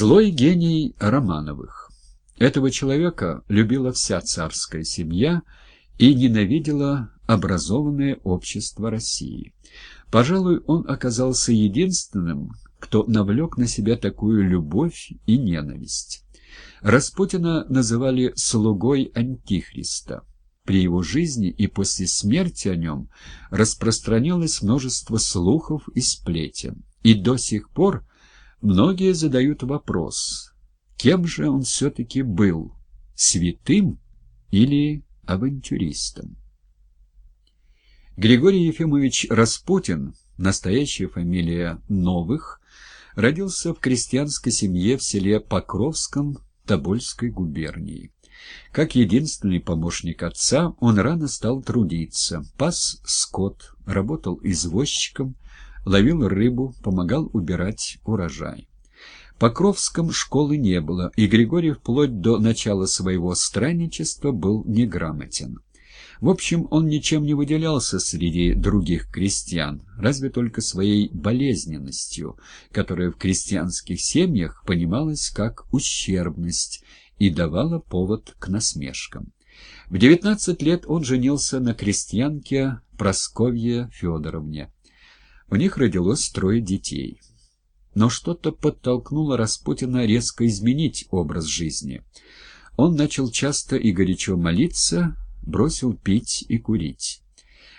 Злой гений Романовых. Этого человека любила вся царская семья и ненавидела образованное общество России. Пожалуй, он оказался единственным, кто навлек на себя такую любовь и ненависть. Распутина называли «слугой Антихриста». При его жизни и после смерти о нем распространилось множество слухов и сплетен. И до сих пор многие задают вопрос, кем же он все-таки был, святым или авантюристом? Григорий Ефимович Распутин, настоящая фамилия Новых, родился в крестьянской семье в селе Покровском Тобольской губернии. Как единственный помощник отца, он рано стал трудиться, пас скот, работал извозчиком, ловил рыбу, помогал убирать урожай. Покровском школы не было, и Григорий вплоть до начала своего странничества был неграмотен. В общем, он ничем не выделялся среди других крестьян, разве только своей болезненностью, которая в крестьянских семьях понималась как ущербность и давала повод к насмешкам. В девятнадцать лет он женился на крестьянке Просковье Федоровне. У них родилось трое детей. Но что-то подтолкнуло Распутина резко изменить образ жизни. Он начал часто и горячо молиться, бросил пить и курить.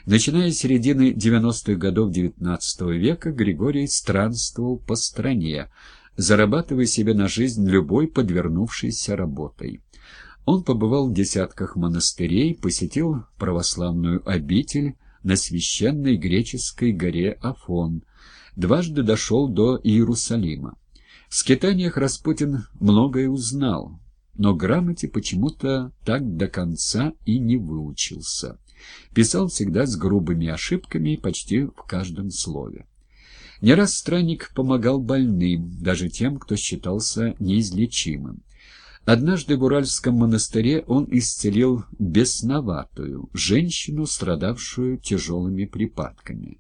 Начиная с середины 90-х годов XIX века Григорий странствовал по стране, зарабатывая себе на жизнь любой подвернувшейся работой. Он побывал в десятках монастырей, посетил православную обитель на священной греческой горе Афон, дважды дошел до Иерусалима. В скитаниях Распутин многое узнал, но грамоте почему-то так до конца и не выучился. Писал всегда с грубыми ошибками почти в каждом слове. Не раз странник помогал больным, даже тем, кто считался неизлечимым. Однажды в Уральском монастыре он исцелил бесноватую, женщину, страдавшую тяжелыми припадками.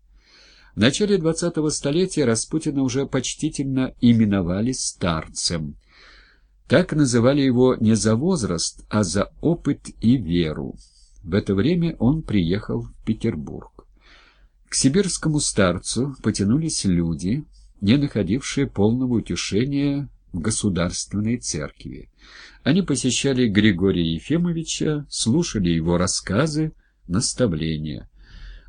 В начале двадцатого столетия Распутина уже почтительно именовали старцем – так называли его не за возраст, а за опыт и веру. В это время он приехал в Петербург. К сибирскому старцу потянулись люди, не находившие полного утешения в государственной церкви. Они посещали Григория Ефимовича, слушали его рассказы, наставления.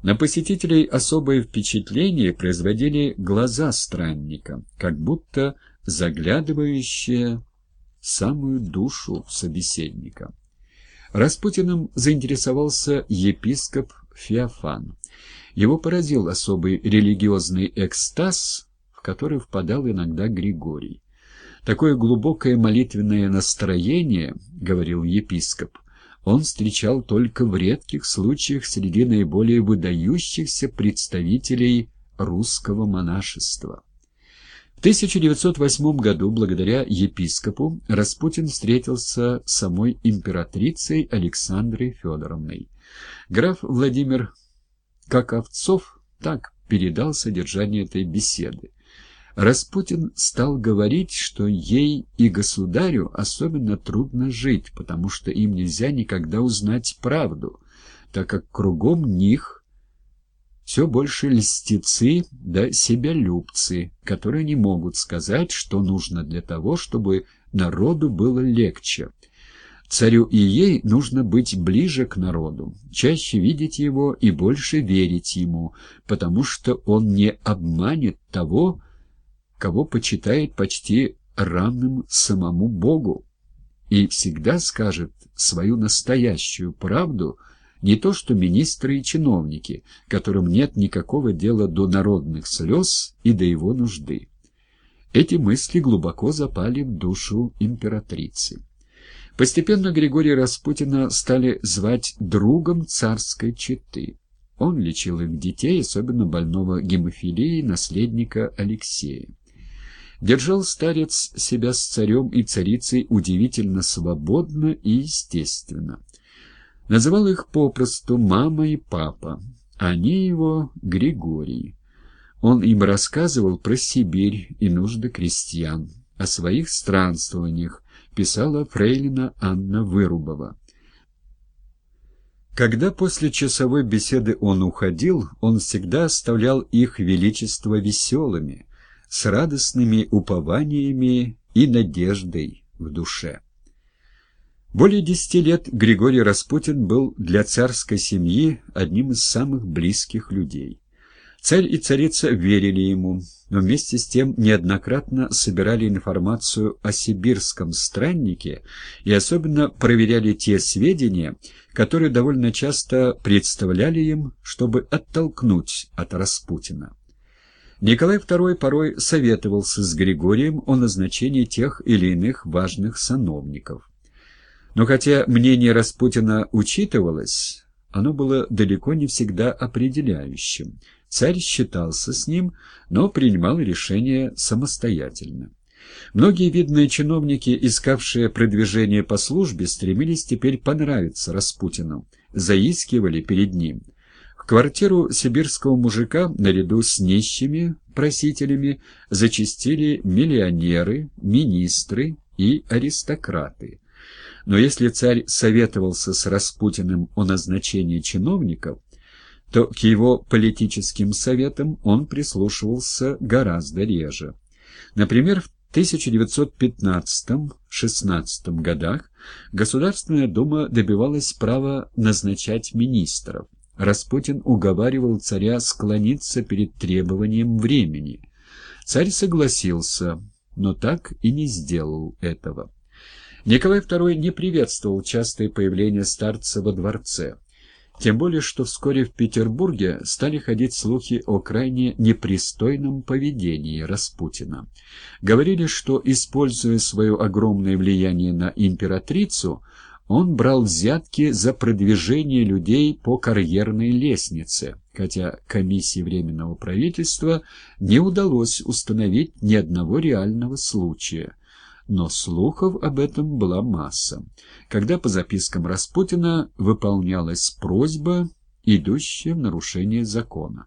На посетителей особое впечатление производили глаза странника, как будто заглядывающие самую душу собеседника. Распутиным заинтересовался епископ Феофан. Его поразил особый религиозный экстаз, в который впадал иногда Григорий. Такое глубокое молитвенное настроение, говорил епископ, он встречал только в редких случаях среди наиболее выдающихся представителей русского монашества. 1908 году, благодаря епископу, Распутин встретился с самой императрицей Александрой Федоровной. Граф Владимир Каковцов так передал содержание этой беседы. Распутин стал говорить, что ей и государю особенно трудно жить, потому что им нельзя никогда узнать правду, так как кругом них – все больше льстецы да себялюбцы, которые не могут сказать, что нужно для того, чтобы народу было легче. Царю и ей нужно быть ближе к народу, чаще видеть его и больше верить ему, потому что он не обманет того, кого почитает почти равным самому Богу, и всегда скажет свою настоящую правду – не то что министры и чиновники, которым нет никакого дела до народных слез и до его нужды. Эти мысли глубоко запали в душу императрицы. Постепенно Григория Распутина стали звать другом царской четы. Он лечил их детей, особенно больного гемофилией наследника Алексея. Держал старец себя с царем и царицей удивительно свободно и естественно. Называл их попросту мама и папа, они его Григорий. Он им рассказывал про Сибирь и нужды крестьян, о своих странствованиях, писала фрейлина Анна Вырубова. Когда после часовой беседы он уходил, он всегда оставлял их величество веселыми, с радостными упованиями и надеждой в душе. Более десяти лет Григорий Распутин был для царской семьи одним из самых близких людей. Царь и царица верили ему, но вместе с тем неоднократно собирали информацию о сибирском страннике и особенно проверяли те сведения, которые довольно часто представляли им, чтобы оттолкнуть от Распутина. Николай II порой советовался с Григорием о назначении тех или иных важных сановников. Но хотя мнение Распутина учитывалось, оно было далеко не всегда определяющим. Царь считался с ним, но принимал решения самостоятельно. Многие видные чиновники, искавшие продвижение по службе, стремились теперь понравиться Распутину, заискивали перед ним. Квартиру сибирского мужика наряду с нищими просителями зачастили миллионеры, министры и аристократы. Но если царь советовался с Распутиным о назначении чиновников, то к его политическим советам он прислушивался гораздо реже. Например, в 1915-16 годах Государственная дума добивалась права назначать министров. Распутин уговаривал царя склониться перед требованием времени. Царь согласился, но так и не сделал этого. Николай II не приветствовал частое появление старца во дворце. Тем более, что вскоре в Петербурге стали ходить слухи о крайне непристойном поведении Распутина. Говорили, что, используя свое огромное влияние на императрицу, он брал взятки за продвижение людей по карьерной лестнице, хотя комиссии Временного правительства не удалось установить ни одного реального случая но слухов об этом была масса. Когда по запискам Распутина выполнялась просьба, идущая в нарушение закона.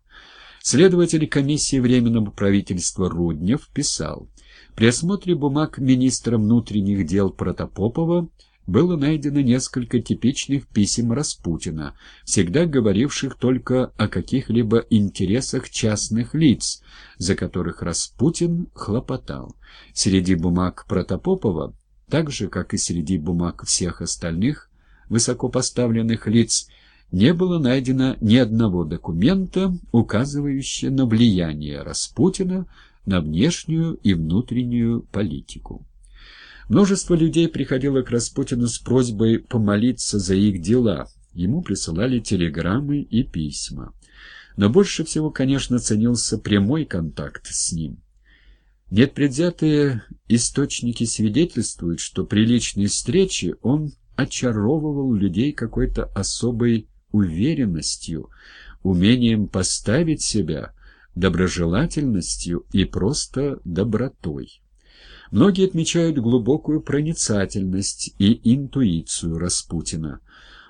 Следователь комиссии Временного правительства Руднев писал, при осмотре бумаг министра внутренних дел Протопопова было найдено несколько типичных писем Распутина, всегда говоривших только о каких-либо интересах частных лиц, за которых Распутин хлопотал. Среди бумаг Протопопова, так же, как и среди бумаг всех остальных высокопоставленных лиц, не было найдено ни одного документа, указывающего на влияние Распутина на внешнюю и внутреннюю политику. Множество людей приходило к Распутину с просьбой помолиться за их дела. Ему присылали телеграммы и письма. Но больше всего, конечно, ценился прямой контакт с ним. Непредвзятые источники свидетельствуют, что при личной встрече он очаровывал людей какой-то особой уверенностью, умением поставить себя, доброжелательностью и просто добротой. Многие отмечают глубокую проницательность и интуицию Распутина.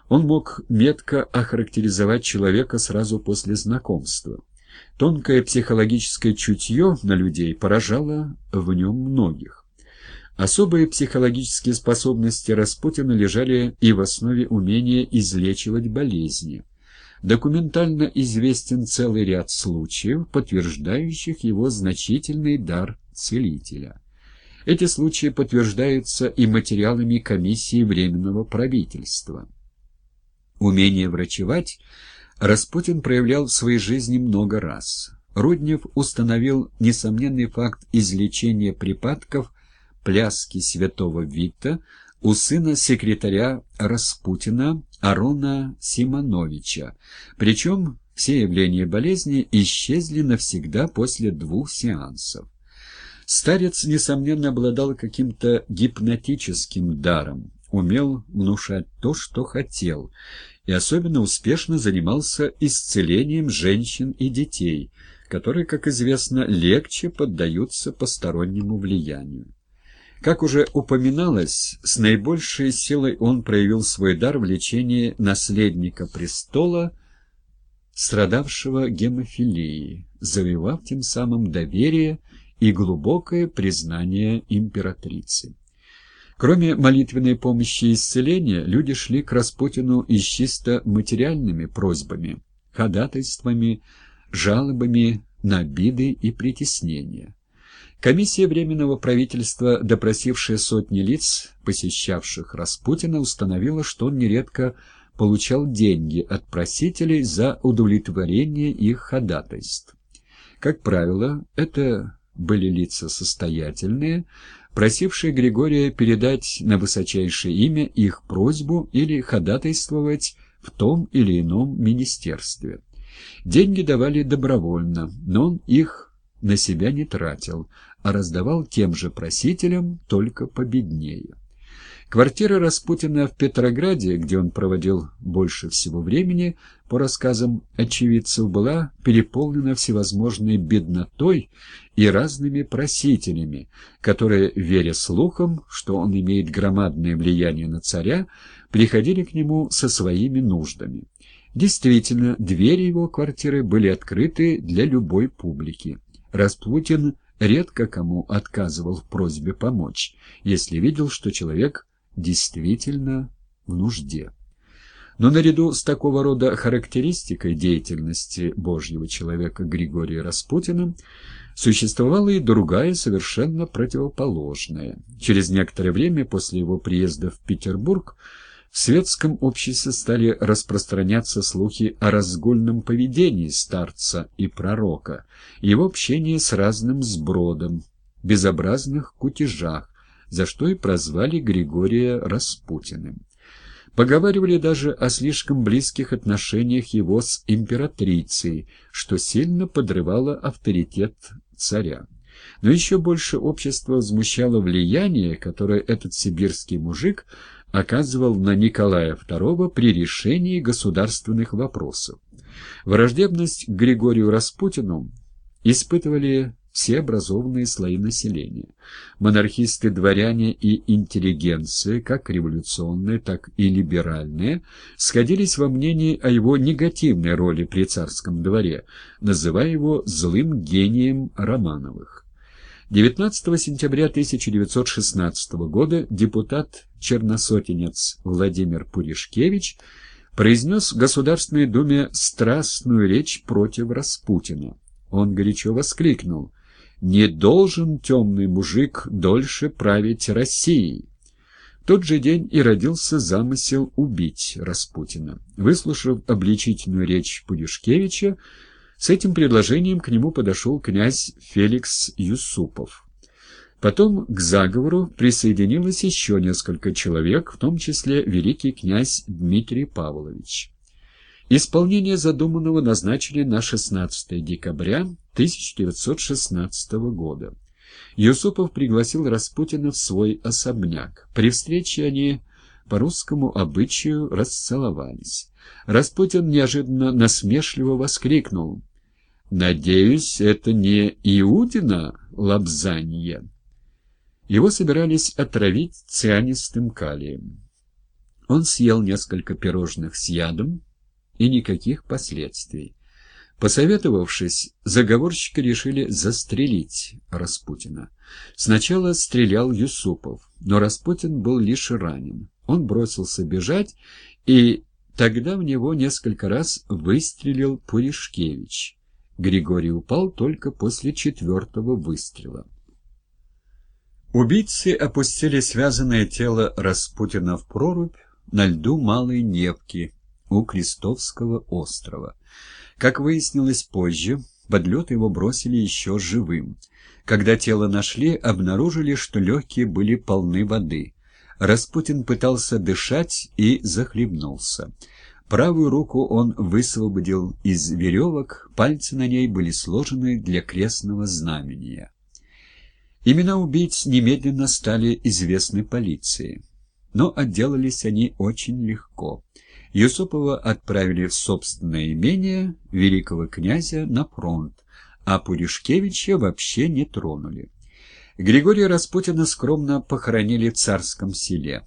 Он мог метко охарактеризовать человека сразу после знакомства. Тонкое психологическое чутье на людей поражало в нем многих. Особые психологические способности Распутина лежали и в основе умения излечивать болезни. Документально известен целый ряд случаев, подтверждающих его значительный дар целителя. Эти случаи подтверждаются и материалами комиссии Временного правительства. Умение врачевать Распутин проявлял в своей жизни много раз. Руднев установил несомненный факт излечения припадков пляски святого Вита у сына секретаря Распутина Арона Симоновича, причем все явления болезни исчезли навсегда после двух сеансов. Старец, несомненно, обладал каким-то гипнотическим даром, умел внушать то, что хотел, и особенно успешно занимался исцелением женщин и детей, которые, как известно, легче поддаются постороннему влиянию. Как уже упоминалось, с наибольшей силой он проявил свой дар в лечении наследника престола, страдавшего гемофилией, завоевав тем самым доверие и глубокое признание императрицы. Кроме молитвенной помощи и исцеления, люди шли к Распутину и с чисто материальными просьбами, ходатайствами, жалобами на обиды и притеснения. Комиссия Временного правительства, допросившая сотни лиц, посещавших Распутина, установила, что он нередко получал деньги от просителей за удовлетворение их ходатайств. Как правило, это были лица состоятельные, просившие Григория передать на высочайшее имя их просьбу или ходатайствовать в том или ином министерстве. Деньги давали добровольно, но он их на себя не тратил, а раздавал тем же просителям, только победнее. Квартира Распутина в Петрограде, где он проводил больше всего времени, по рассказам очевидцев, была переполнена всевозможной беднотой и разными просителями, которые, веря слухам, что он имеет громадное влияние на царя, приходили к нему со своими нуждами. Действительно, двери его квартиры были открыты для любой публики. Распутин редко кому отказывал в просьбе помочь, если видел, что человек действительно в нужде. Но наряду с такого рода характеристикой деятельности Божьего человека Григория Распутина существовала и другая, совершенно противоположная. Через некоторое время после его приезда в Петербург в светском обществе стали распространяться слухи о разгульном поведении старца и пророка, его общении с разным сбродом, безобразных кутежах, за что и прозвали Григория Распутиным. Поговаривали даже о слишком близких отношениях его с императрицей, что сильно подрывало авторитет царя. Но еще больше общество возмущало влияние, которое этот сибирский мужик оказывал на Николая II при решении государственных вопросов. Враждебность к Григорию Распутину испытывали все образованные слои населения. Монархисты-дворяне и интеллигенция, как революционные, так и либеральные, сходились во мнении о его негативной роли при царском дворе, называя его «злым гением Романовых». 19 сентября 1916 года депутат-черносотенец Владимир Пуришкевич произнес в Государственной Думе страстную речь против Распутина. Он горячо воскликнул не должен темный мужик дольше править Россией. В тот же день и родился замысел убить Распутина. Выслушав обличительную речь Пудюшкевича, с этим предложением к нему подошел князь Феликс Юсупов. Потом к заговору присоединилось еще несколько человек, в том числе великий князь Дмитрий Павлович. Исполнение задуманного назначили на 16 декабря 1916 года. Юсупов пригласил Распутина в свой особняк. При встрече они по русскому обычаю расцеловались. Распутин неожиданно насмешливо воскликнул. «Надеюсь, это не Иудина лапзанье?» Его собирались отравить цианистым калием. Он съел несколько пирожных с ядом, и никаких последствий. Посоветовавшись, заговорщики решили застрелить Распутина. Сначала стрелял Юсупов, но Распутин был лишь ранен. Он бросился бежать, и тогда в него несколько раз выстрелил Пуришкевич. Григорий упал только после четвертого выстрела. Убийцы опустили связанное тело Распутина в прорубь на льду Малой Невки, у Крестовского острова. Как выяснилось позже, под лед его бросили еще живым. Когда тело нашли, обнаружили, что легкие были полны воды. Распутин пытался дышать и захлебнулся. Правую руку он высвободил из веревок, пальцы на ней были сложены для крестного знамения. Имена убийц немедленно стали известны полиции. Но отделались они очень легко. Юсупова отправили в собственное имение великого князя на фронт, а Пуришкевича вообще не тронули. Григория Распутина скромно похоронили в царском селе.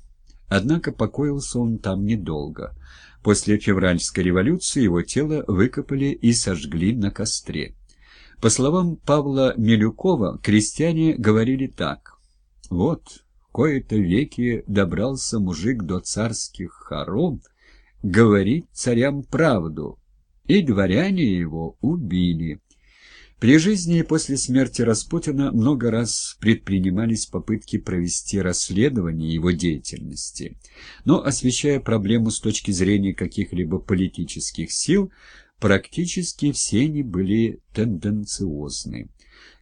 Однако покоился он там недолго. После февральской революции его тело выкопали и сожгли на костре. По словам Павла Милюкова, крестьяне говорили так. «Вот, в кои-то веки добрался мужик до царских хором, говорит царям правду, и дворяне его убили». При жизни и после смерти Распутина много раз предпринимались попытки провести расследование его деятельности, но, освещая проблему с точки зрения каких-либо политических сил, практически все они были тенденциозны.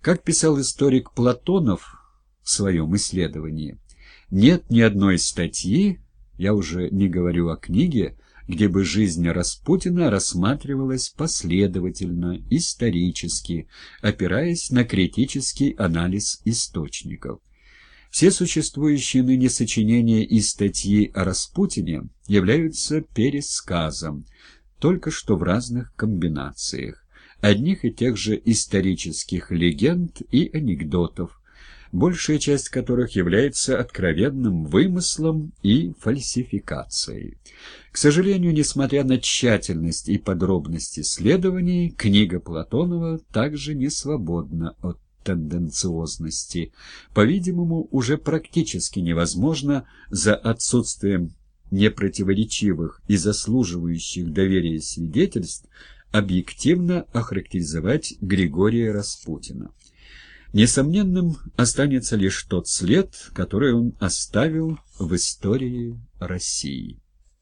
Как писал историк Платонов в своем исследовании, нет ни одной статьи, я уже не говорю о книге, где бы жизнь Распутина рассматривалась последовательно, исторически, опираясь на критический анализ источников. Все существующие ныне сочинения и статьи о Распутине являются пересказом, только что в разных комбинациях, одних и тех же исторических легенд и анекдотов, большая часть которых является откровенным вымыслом и фальсификацией. К сожалению, несмотря на тщательность и подробность исследований, книга Платонова также не свободна от тенденциозности. По-видимому, уже практически невозможно за отсутствием непротиворечивых и заслуживающих доверия свидетельств объективно охарактеризовать Григория Распутина. Несомненным останется лишь тот след, который он оставил в истории России.